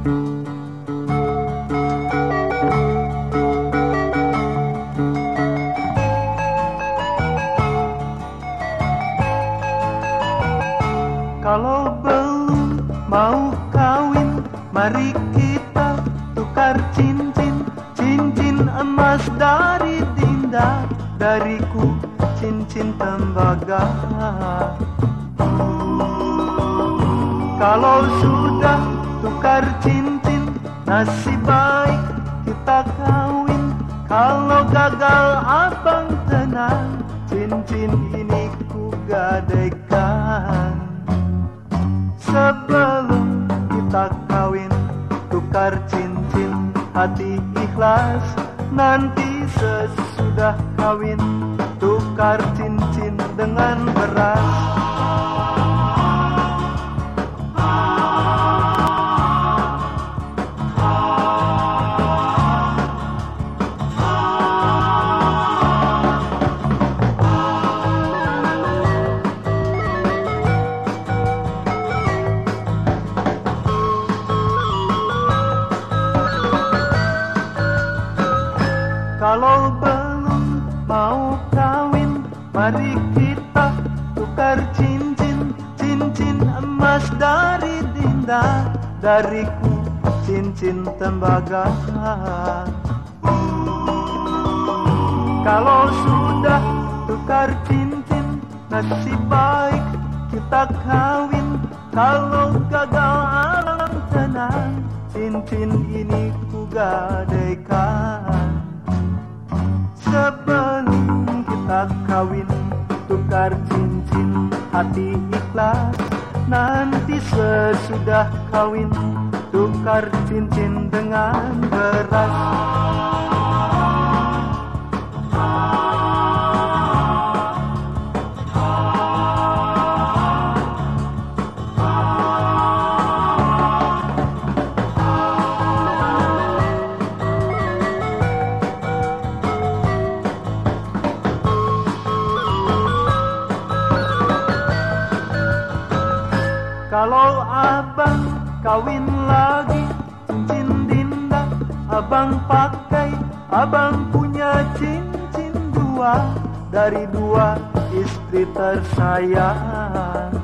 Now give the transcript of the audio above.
Kalau belum mau kawin Mari kita tukar cincin. Cincin emas dari Dinda Dariku cincin tembaga. Kalau sudah tukar cincin Nasib baik kita kawin. Kalau gagal abang tenang Cincin ini ku gadaikan. Sebelum kita kawin Tukar cincin hati ikhlas. Nanti sesudah kawin Tukar cincin dengan beras Mari kita tukar cincin Cincin emas dari Dinda. Dariku cincin tembaga. Kalau sudah tukar cincin Nasib baik kita kawin. Kalau gagal alam tenang Cincin ini ku gadaikan. Sebelum kita kawin Tukar cincin hati ikhlas. Nanti sesudah kawin Tukar cincin dengan beras Kalau abang kawin lagi cincin dinda Abang pakai, abang punya cincin dua Dari dua istri tersayang